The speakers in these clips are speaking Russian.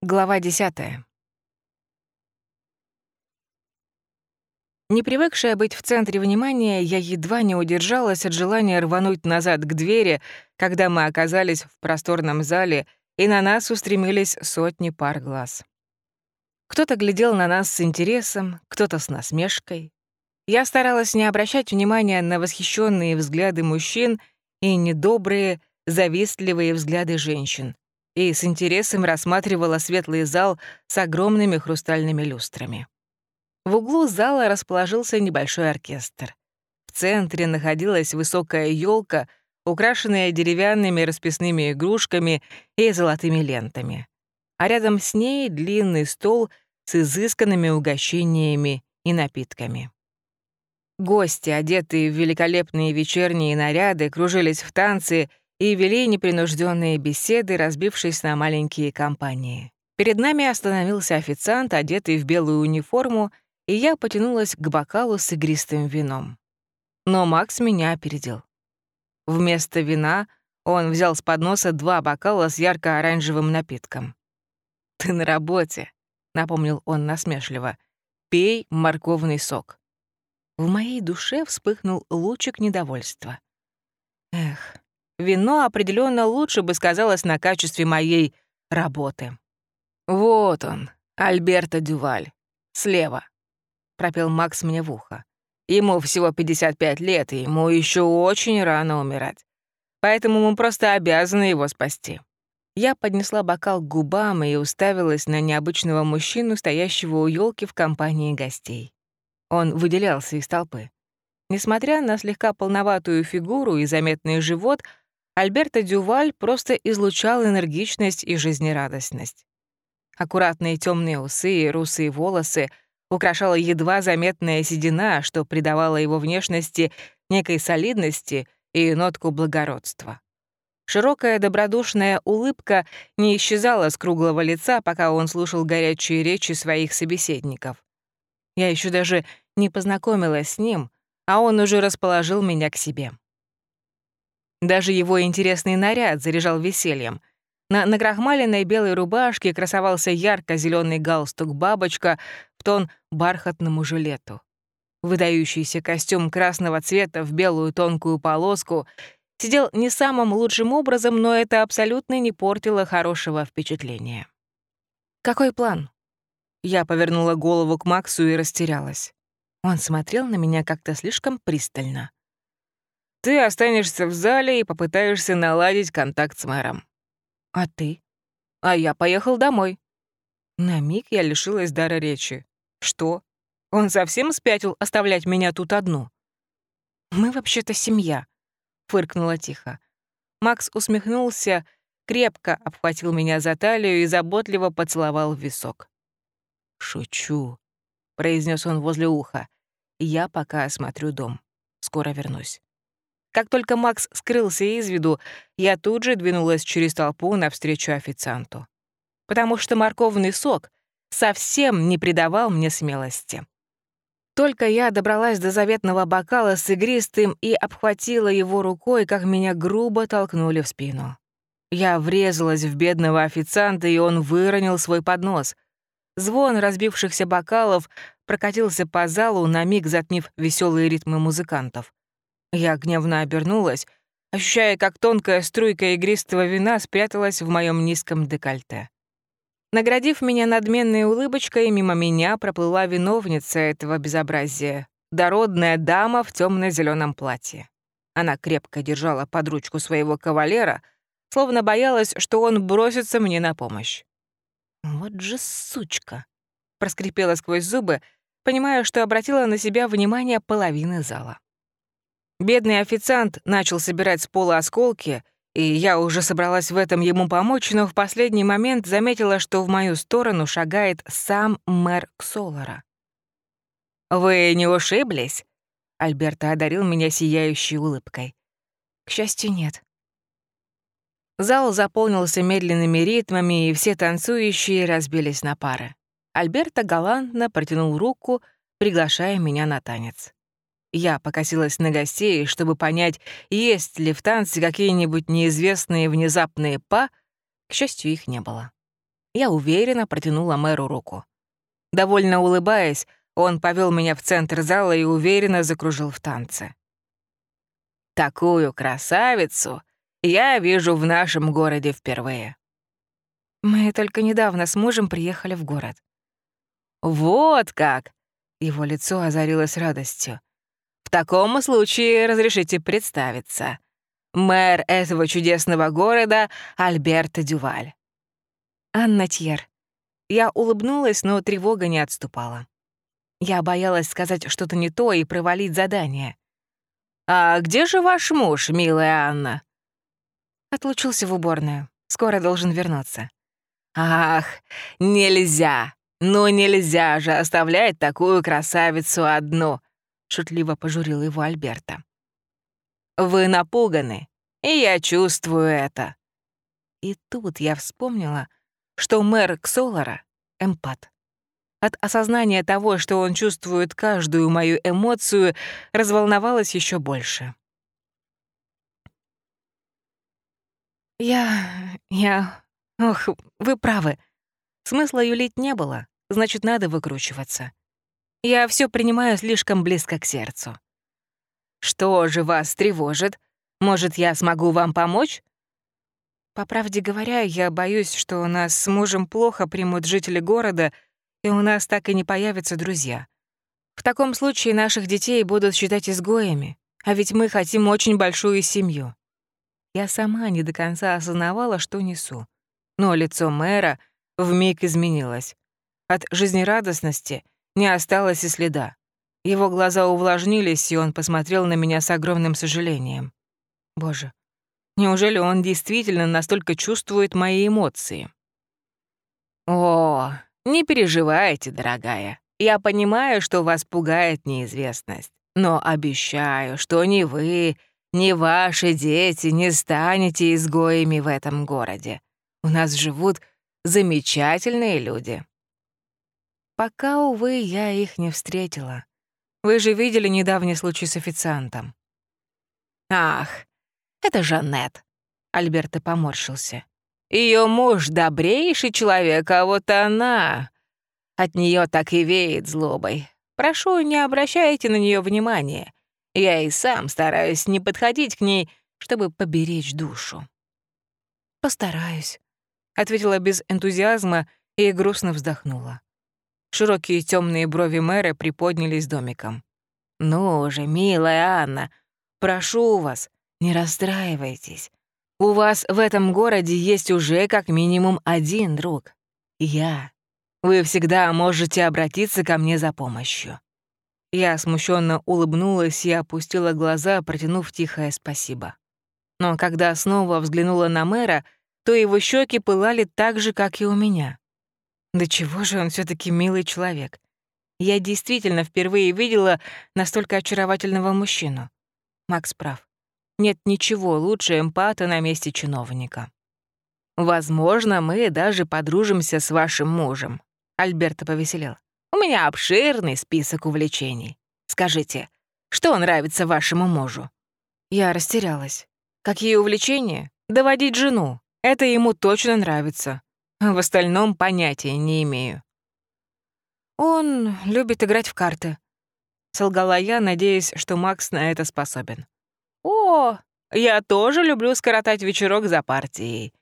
Глава 10. Не привыкшая быть в центре внимания, я едва не удержалась от желания рвануть назад к двери, когда мы оказались в просторном зале, и на нас устремились сотни пар глаз. Кто-то глядел на нас с интересом, кто-то с насмешкой. Я старалась не обращать внимания на восхищенные взгляды мужчин и недобрые, завистливые взгляды женщин и с интересом рассматривала светлый зал с огромными хрустальными люстрами. В углу зала расположился небольшой оркестр. В центре находилась высокая елка, украшенная деревянными расписными игрушками и золотыми лентами. А рядом с ней длинный стол с изысканными угощениями и напитками. Гости, одетые в великолепные вечерние наряды, кружились в танце и вели непринужденные беседы, разбившись на маленькие компании. Перед нами остановился официант, одетый в белую униформу, и я потянулась к бокалу с игристым вином. Но Макс меня опередил. Вместо вина он взял с подноса два бокала с ярко-оранжевым напитком. «Ты на работе», — напомнил он насмешливо. «Пей морковный сок». В моей душе вспыхнул лучик недовольства. Эх, Вино определенно лучше бы сказалось на качестве моей работы. «Вот он, Альберто Дюваль. Слева», — пропел Макс мне в ухо. «Ему всего 55 лет, и ему еще очень рано умирать. Поэтому мы просто обязаны его спасти». Я поднесла бокал к губам и уставилась на необычного мужчину, стоящего у елки в компании гостей. Он выделялся из толпы. Несмотря на слегка полноватую фигуру и заметный живот, Альберто Дюваль просто излучал энергичность и жизнерадостность. Аккуратные темные усы и русые волосы украшала едва заметная седина, что придавало его внешности некой солидности и нотку благородства. Широкая добродушная улыбка не исчезала с круглого лица, пока он слушал горячие речи своих собеседников. Я еще даже не познакомилась с ним, а он уже расположил меня к себе. Даже его интересный наряд заряжал весельем. На накрахмаленной белой рубашке красовался ярко зеленый галстук-бабочка в тон бархатному жилету. Выдающийся костюм красного цвета в белую тонкую полоску сидел не самым лучшим образом, но это абсолютно не портило хорошего впечатления. «Какой план?» Я повернула голову к Максу и растерялась. Он смотрел на меня как-то слишком пристально. Ты останешься в зале и попытаешься наладить контакт с мэром. А ты? А я поехал домой. На миг я лишилась дара речи. Что? Он совсем спятил оставлять меня тут одну? Мы вообще-то семья, фыркнула тихо. Макс усмехнулся, крепко обхватил меня за талию и заботливо поцеловал в висок. «Шучу», — произнес он возле уха. «Я пока осмотрю дом. Скоро вернусь». Как только Макс скрылся из виду, я тут же двинулась через толпу навстречу официанту. Потому что морковный сок совсем не придавал мне смелости. Только я добралась до заветного бокала с игристым и обхватила его рукой, как меня грубо толкнули в спину. Я врезалась в бедного официанта, и он выронил свой поднос. Звон разбившихся бокалов прокатился по залу, на миг затмив веселые ритмы музыкантов. Я гневно обернулась, ощущая, как тонкая струйка игристого вина спряталась в моем низком декольте. Наградив меня надменной улыбочкой, мимо меня проплыла виновница этого безобразия, дородная дама в темно зеленом платье. Она крепко держала под ручку своего кавалера, словно боялась, что он бросится мне на помощь. «Вот же сучка!» — проскрипела сквозь зубы, понимая, что обратила на себя внимание половины зала. Бедный официант начал собирать с пола осколки, и я уже собралась в этом ему помочь, но в последний момент заметила, что в мою сторону шагает сам мэр Ксолора. «Вы не ушиблись?» Альберто одарил меня сияющей улыбкой. «К счастью, нет». Зал заполнился медленными ритмами, и все танцующие разбились на пары. Альберто галантно протянул руку, приглашая меня на танец. Я покосилась на гостей, чтобы понять, есть ли в танце какие-нибудь неизвестные внезапные па. К счастью, их не было. Я уверенно протянула мэру руку. Довольно улыбаясь, он повел меня в центр зала и уверенно закружил в танце. «Такую красавицу я вижу в нашем городе впервые». Мы только недавно с мужем приехали в город. «Вот как!» — его лицо озарилось радостью. «В таком случае разрешите представиться. Мэр этого чудесного города Альберта Дюваль». «Анна Тьер». Я улыбнулась, но тревога не отступала. Я боялась сказать что-то не то и провалить задание. «А где же ваш муж, милая Анна?» Отлучился в уборную. Скоро должен вернуться. «Ах, нельзя! Ну нельзя же оставлять такую красавицу одну!» — шутливо пожурил его Альберта. «Вы напуганы, и я чувствую это». И тут я вспомнила, что мэр Ксолара — эмпат. От осознания того, что он чувствует каждую мою эмоцию, разволновалась еще больше. «Я... я... Ох, вы правы. Смысла юлить не было, значит, надо выкручиваться. Я все принимаю слишком близко к сердцу. Что же вас тревожит? Может, я смогу вам помочь? По правде говоря, я боюсь, что у нас с мужем плохо примут жители города, и у нас так и не появятся друзья. В таком случае наших детей будут считать изгоями, а ведь мы хотим очень большую семью. Я сама не до конца осознавала, что несу но лицо мэра вмиг изменилось. От жизнерадостности не осталось и следа. Его глаза увлажнились, и он посмотрел на меня с огромным сожалением. Боже, неужели он действительно настолько чувствует мои эмоции? О, не переживайте, дорогая. Я понимаю, что вас пугает неизвестность, но обещаю, что ни вы, ни ваши дети не станете изгоями в этом городе. У нас живут замечательные люди. Пока, увы, я их не встретила. Вы же видели недавний случай с официантом. Ах, это Жанет. Альберто поморщился. Ее муж добрейший человек, а вот она... От нее так и веет злобой. Прошу, не обращайте на нее внимания. Я и сам стараюсь не подходить к ней, чтобы поберечь душу. Постараюсь ответила без энтузиазма и грустно вздохнула. Широкие темные брови мэра приподнялись домиком. «Ну же, милая Анна, прошу вас, не расстраивайтесь. У вас в этом городе есть уже как минимум один друг. Я. Вы всегда можете обратиться ко мне за помощью». Я смущенно улыбнулась и опустила глаза, протянув тихое спасибо. Но когда снова взглянула на мэра, то его щеки пылали так же, как и у меня. Да чего же он все таки милый человек. Я действительно впервые видела настолько очаровательного мужчину. Макс прав. Нет ничего лучше эмпата на месте чиновника. «Возможно, мы даже подружимся с вашим мужем», — Альберто повеселел. «У меня обширный список увлечений. Скажите, что нравится вашему мужу?» Я растерялась. Какие увлечения? Доводить жену. Это ему точно нравится. В остальном понятия не имею. Он любит играть в карты. Солгала я, надеясь, что Макс на это способен. О, я тоже люблю скоротать вечерок за партией.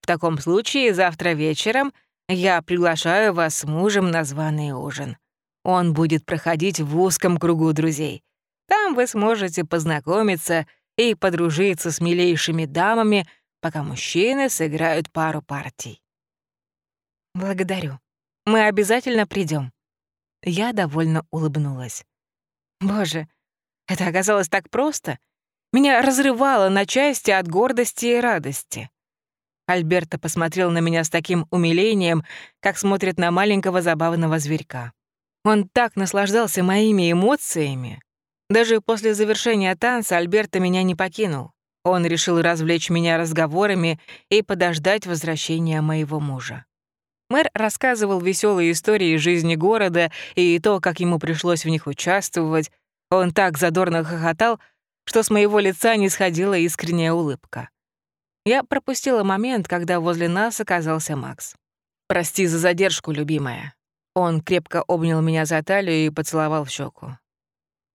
В таком случае завтра вечером я приглашаю вас с мужем на званый ужин. Он будет проходить в узком кругу друзей. Там вы сможете познакомиться и подружиться с милейшими дамами, пока мужчины сыграют пару партий. Благодарю. Мы обязательно придем. Я довольно улыбнулась. Боже, это оказалось так просто. Меня разрывало на части от гордости и радости. Альберто посмотрел на меня с таким умилением, как смотрит на маленького забавного зверька. Он так наслаждался моими эмоциями. Даже после завершения танца Альберто меня не покинул. Он решил развлечь меня разговорами и подождать возвращения моего мужа. Мэр рассказывал веселые истории жизни города и то, как ему пришлось в них участвовать. Он так задорно хохотал, что с моего лица не сходила искренняя улыбка. Я пропустила момент, когда возле нас оказался Макс. «Прости за задержку, любимая». Он крепко обнял меня за талию и поцеловал в щеку.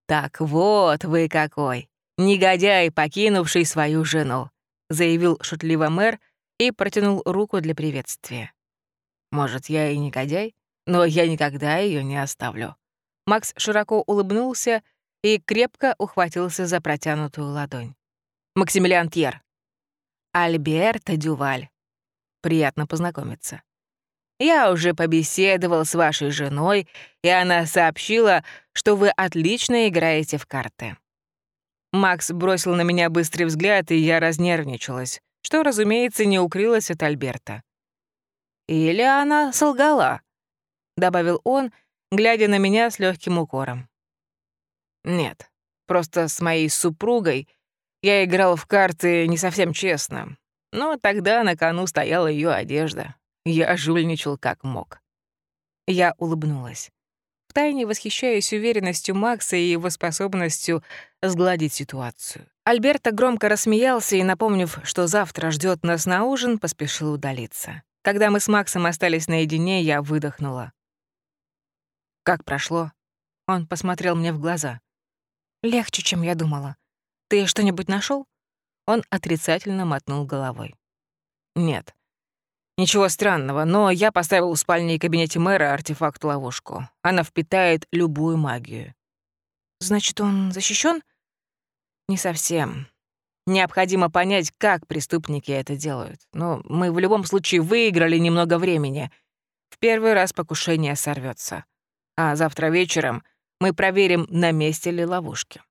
«Так вот вы какой! Негодяй, покинувший свою жену!» заявил шутливо мэр и протянул руку для приветствия. «Может, я и негодяй, но я никогда ее не оставлю». Макс широко улыбнулся и крепко ухватился за протянутую ладонь. «Максимилиан Тьер». «Альберта Дюваль. Приятно познакомиться». Я уже побеседовал с вашей женой, и она сообщила, что вы отлично играете в карты». Макс бросил на меня быстрый взгляд, и я разнервничалась, что, разумеется, не укрылось от Альберта. «Или она солгала», — добавил он, глядя на меня с легким укором. «Нет, просто с моей супругой я играл в карты не совсем честно, но тогда на кону стояла ее одежда. Я жульничал как мог. Я улыбнулась. Втайне восхищаюсь уверенностью Макса и его способностью сгладить ситуацию. Альберта громко рассмеялся и, напомнив, что завтра ждет нас на ужин, поспешил удалиться. Когда мы с Максом остались наедине, я выдохнула. «Как прошло?» Он посмотрел мне в глаза. «Легче, чем я думала. Ты что-нибудь нашел? Он отрицательно мотнул головой. «Нет. Ничего странного, но я поставил в спальне и кабинете мэра артефакт-ловушку. Она впитает любую магию. Значит, он защищен? Не совсем. Необходимо понять, как преступники это делают. Но мы в любом случае выиграли немного времени. В первый раз покушение сорвется. А завтра вечером мы проверим, на месте ли ловушки.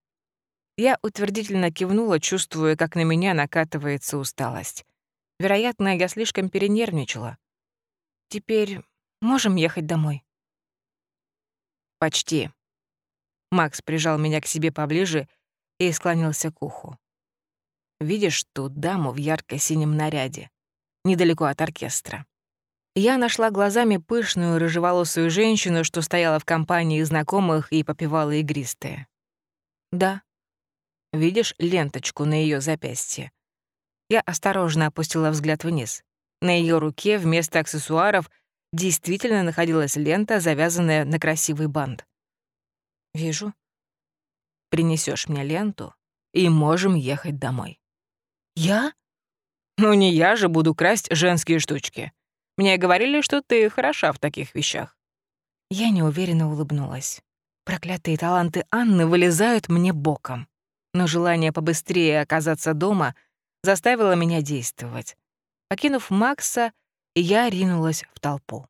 Я утвердительно кивнула, чувствуя, как на меня накатывается усталость. Вероятно, я слишком перенервничала. Теперь можем ехать домой? Почти. Макс прижал меня к себе поближе и склонился к уху. Видишь ту даму в ярко-синем наряде, недалеко от оркестра? Я нашла глазами пышную рыжеволосую женщину, что стояла в компании знакомых и попивала игристые. Да. Видишь ленточку на ее запястье? Я осторожно опустила взгляд вниз. На ее руке вместо аксессуаров действительно находилась лента, завязанная на красивый бант. «Вижу. Принесешь мне ленту, и можем ехать домой». «Я?» «Ну не я же буду красть женские штучки. Мне говорили, что ты хороша в таких вещах». Я неуверенно улыбнулась. Проклятые таланты Анны вылезают мне боком. Но желание побыстрее оказаться дома — заставила меня действовать. Покинув Макса, я ринулась в толпу.